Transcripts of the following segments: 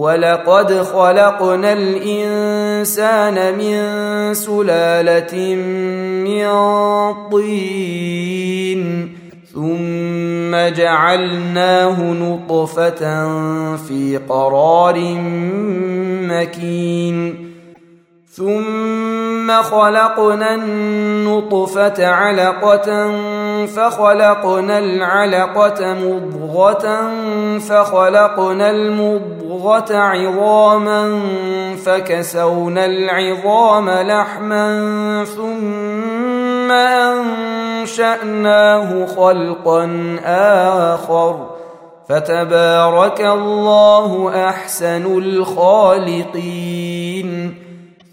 ولقد خلقنا الانسان من سلاله من طين ثم جعلناه نطفه في قرار مكين ثم خلقنا النطفة علقة فخلقنا العلقة مضغة فخلقنا المضغة عظاما فكسونا العظام لحما ثم أنشأناه خلقا آخر. فتبارك الله أحسن الخالقين.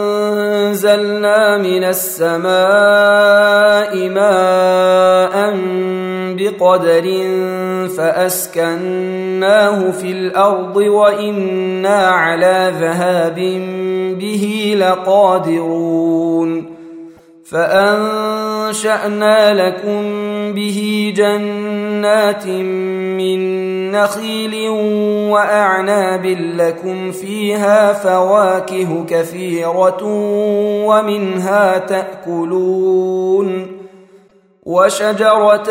وأنزلنا من السماء ماء بقدر فأسكناه في الأرض وإنا على ذهاب به لقادرون فأنشأنا لكم به جنات من نخيل وأعناب لكم فيها فواكه كثيرة ومنها تأكلون وشجرة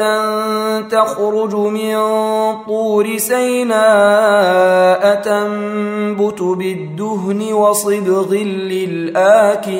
تخرج من طور سيناء تنبت بالدهن وصبغ للآكلين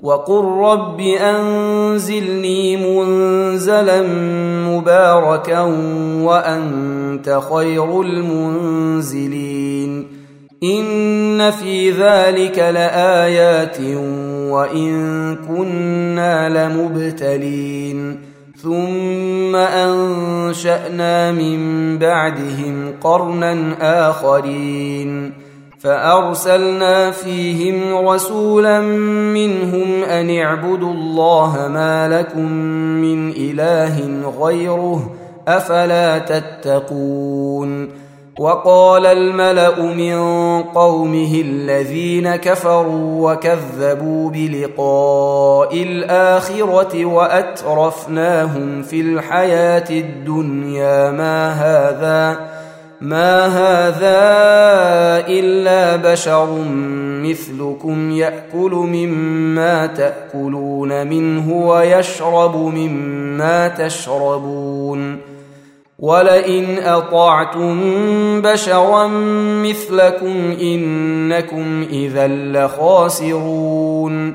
وقل رب انزلني منزلا مباركا وانت خير المنزلين ان في ذلك لايات وان كنا لمبتلين ثم انشانا من بعدهم قرنا اخرين فأرسلنا فيهم رسولا منهم أن اعبدوا الله ما لكم من إله غيره أفلا تتقون وقال الملأ من قومه الذين كفروا وكذبوا بلقاء الآخرة وأترفناهم في الحياة الدنيا ما هذا ما هذا الا بشر مثلكم ياكل مما تاكلون منه ويشرب مما تشربون ولئن اطعتم بشرا مثلكم انكم اذا لخاسرون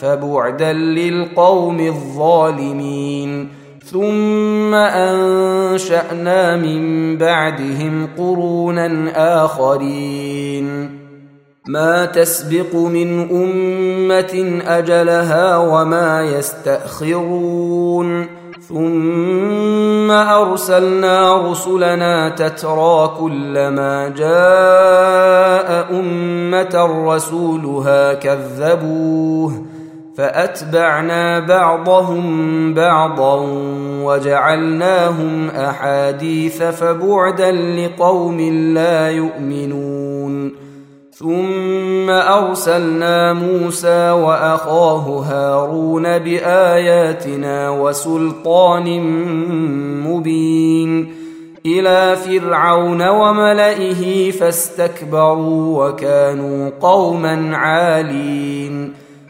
فبعدا للقوم الظالمين. ثم أنشأنا من بعدهم قرونا آخرين. ما تسبق من أمة أجلها وما يستأخرون. ثم أرسلنا رسلنا تترى كلما جاء أمة رسولها كذبوه. فأتبعنا بعضهم بعضا وجعلناهم أحاديث فبعدا لقوم لا يؤمنون. ثم أرسلنا موسى وأخاه هارون بآياتنا وسلطان مبين إلى فرعون وملئه فاستكبروا وكانوا قوما عالين.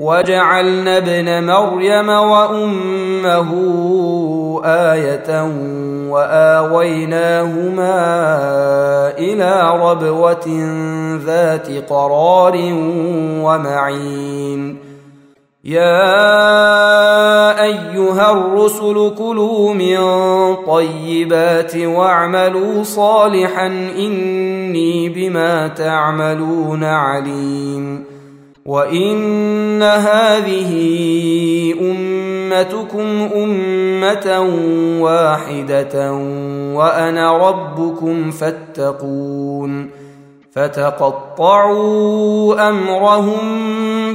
وجعلنا ابن مريم وأمه آية وآويناهما إلى ربوة ذات قرار ومعين. يا أيها الرسل كلوا من طيبات واعملوا صالحا إني بما تعملون عليم. وان هذه امتكم امه واحدة وأنا ربكم فاتقون فتقطعوا امرهم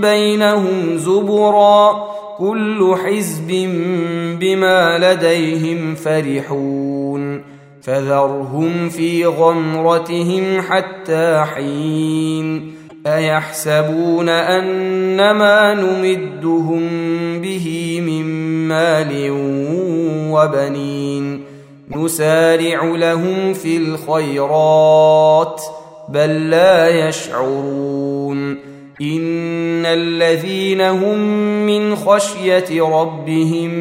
بينهم زبرا كل حزب بما لديهم فرحون فذرهم في غمرتهم حتى حين أيحسبون ان ما نمدهم به من مال وبنين نسارع لهم في الخيرات بل لا يشعرون إن الذين هم من خشية ربهم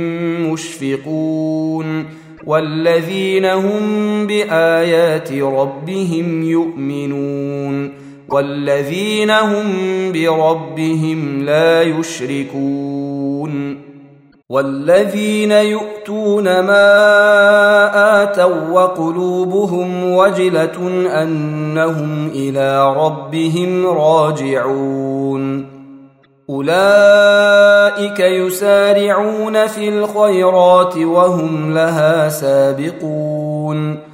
مشفقون والذين هم بآيات ربهم يؤمنون والذين هم بربهم لا يشركون والذين يؤتون ما اتوا وقلوبهم وجله انهم إلى ربهم راجعون اولئك يسارعون في الخيرات وهم لها سابقون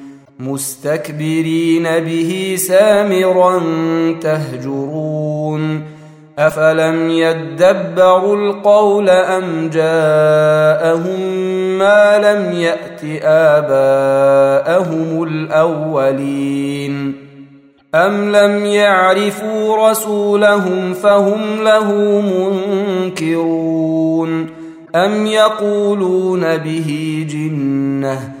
مستكبرين به سامرا تهجرون أفلم يدبروا القول أم جاءهم ما لم يأت آباءهم الأولين أم لم يعرفوا رسولهم فهم له منكرون أم يقولون به جنة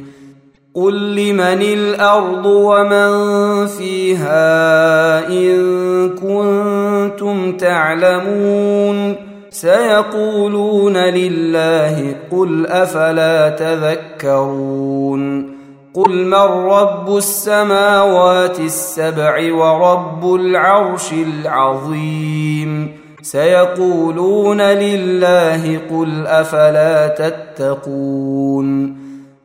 قل لمن الأرض ومن فيها ان كنتم تعلمون سيقولون لله قل افلا تذكرون قل من رب السماوات السبع ورب العرش العظيم سيقولون لله قل افلا تتقون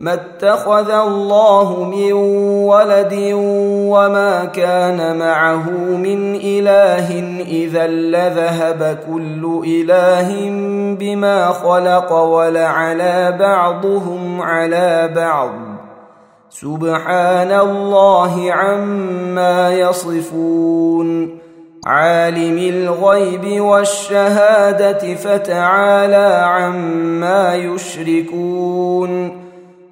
ما اتخذ الله من ولد وما كان معه من إله إذا لذهب كل إله بما خلق ولعلى بعضهم على بعض. سبحان الله عما يصفون. عالم الغيب والشهادة فتعالى عما يشركون.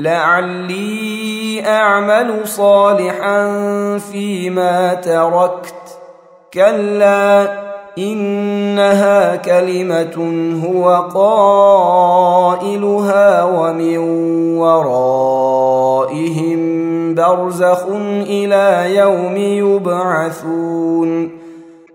لعلي أعمل صالحا فيما تركت. كلا إنها كلمة هو قائلها ومن ورائهم برزخ إلى يوم يبعثون.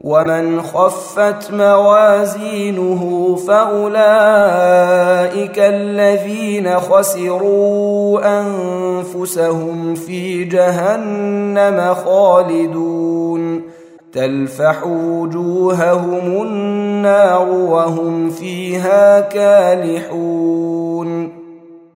ومن خفت موازينه فأولئك الذين خسروا أنفسهم في جهنم خالدون. تلفح وجوههم النار وهم فيها كالحون.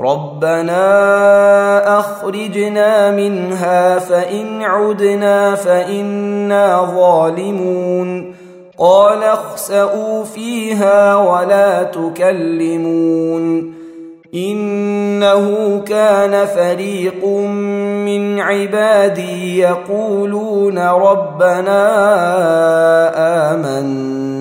ربنا اخرجنا منها فان عدنا فانا ظالمون قال اخسئوا فيها ولا تكلمون انه كان فريق من عبادي يقولون ربنا امنا